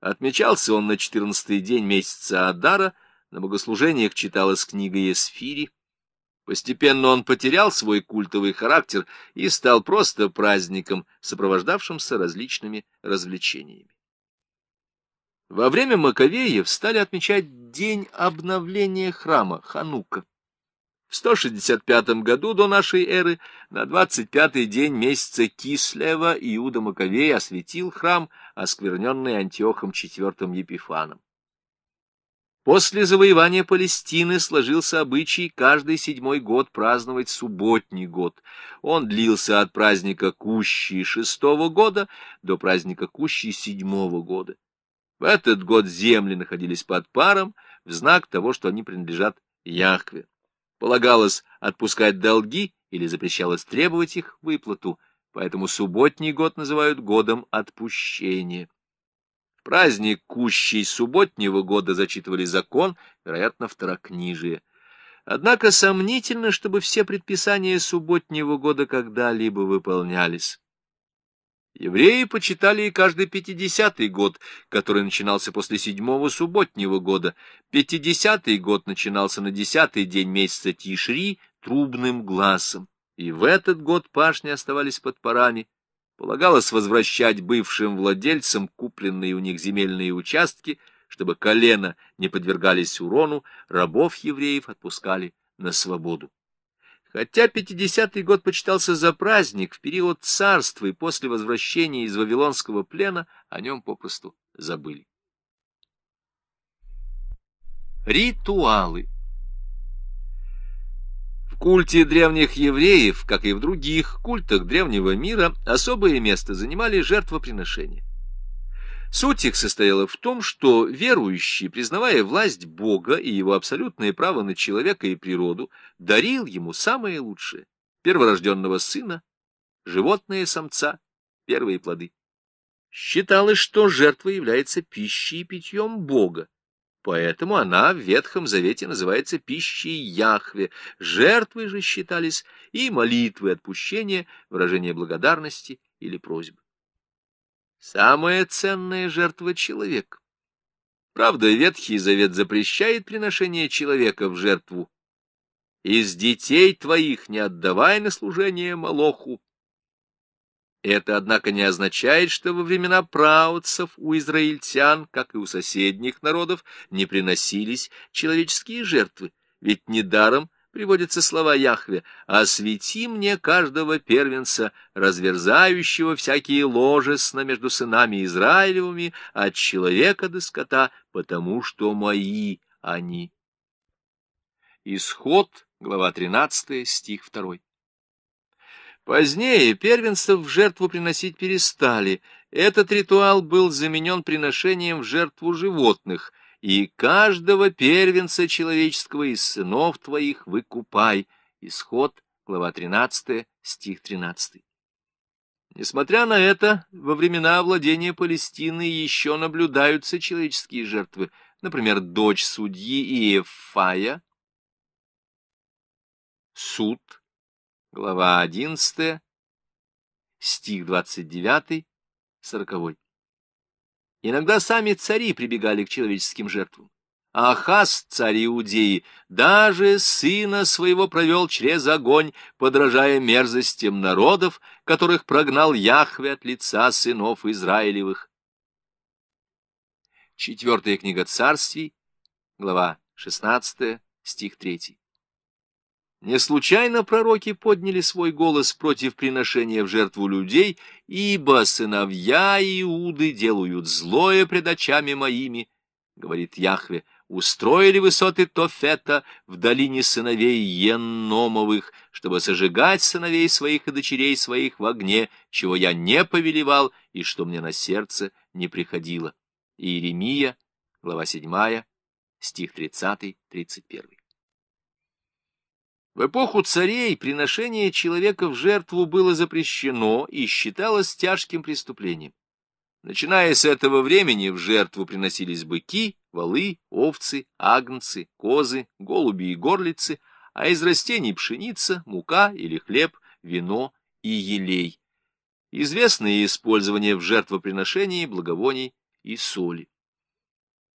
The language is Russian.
Отмечался он на четырнадцатый день месяца Адара, на богослужениях читалась книга Есфири. Постепенно он потерял свой культовый характер и стал просто праздником, сопровождавшимся различными развлечениями. Во время Маковеев стали отмечать день обновления храма Ханука. В 165 году до нашей эры, на 25-й день месяца Кислева, Иуда Маковей осветил храм, оскверненный Антиохом IV Епифаном. После завоевания Палестины сложился обычай каждый седьмой год праздновать субботний год. Он длился от праздника Кущи шестого года до праздника Кущи седьмого года. В этот год земли находились под паром в знак того, что они принадлежат Яхве. Полагалось отпускать долги или запрещалось требовать их выплату, поэтому субботний год называют годом отпущения. В праздник кущей субботнего года зачитывали закон, вероятно, второкнижие. Однако сомнительно, чтобы все предписания субботнего года когда-либо выполнялись. Евреи почитали и каждый пятидесятый год, который начинался после седьмого субботнего года. Пятидесятый год начинался на десятый день месяца Тишри трубным глазом. И в этот год пашни оставались под парами. Полагалось возвращать бывшим владельцам купленные у них земельные участки, чтобы колено не подвергались урону, рабов евреев отпускали на свободу. Хотя пятидесятый год почитался за праздник, в период царства и после возвращения из Вавилонского плена о нем попросту забыли. Ритуалы В культе древних евреев, как и в других культах древнего мира, особое место занимали жертвоприношения. Суть их состояла в том, что верующий, признавая власть Бога и его абсолютное право на человека и природу, дарил ему самое лучшее — перворожденного сына, животное самца, первые плоды. Считалось, что жертва является пищей и питьем Бога, поэтому она в Ветхом Завете называется пищей Яхве. Жертвы же считались и молитвы отпущения, выражение благодарности или просьбы. Самая ценная жертва — человек. Правда, Ветхий Завет запрещает приношение человека в жертву. Из детей твоих не отдавай на служение Молоху. Это, однако, не означает, что во времена праотцев у израильтян, как и у соседних народов, не приносились человеческие жертвы, ведь недаром приводятся слова Яхве, «Освети мне каждого первенца, разверзающего всякие ложесна между сынами Израилевыми от человека до скота, потому что мои они». Исход, глава 13, стих 2. Позднее первенцев в жертву приносить перестали. Этот ритуал был заменен приношением в жертву животных — и каждого первенца человеческого из сынов твоих выкупай. Исход, глава 13, стих 13. Несмотря на это, во времена владения Палестины еще наблюдаются человеческие жертвы, например, дочь судьи Иефая, суд, глава 11, стих 29, 40. Иногда сами цари прибегали к человеческим жертвам. Ахаз, царь Иудеи, даже сына своего провел через огонь, подражая мерзостям народов, которых прогнал Яхве от лица сынов Израилевых. Четвертая книга царствий, глава 16, стих 3. Не случайно пророки подняли свой голос против приношения в жертву людей, ибо сыновья Иуды делают злое пред очами моими, — говорит Яхве, — устроили высоты Тофета в долине сыновей Енномовых, чтобы сожигать сыновей своих и дочерей своих в огне, чего я не повелевал и что мне на сердце не приходило. Иеремия, глава 7, стих 30-31. В эпоху царей приношение человека в жертву было запрещено и считалось тяжким преступлением. Начиная с этого времени в жертву приносились быки, волы, овцы, агнцы, козы, голуби и горлицы, а из растений пшеница, мука или хлеб, вино и елей. Известное использование в жертвоприношении благовоний и соли.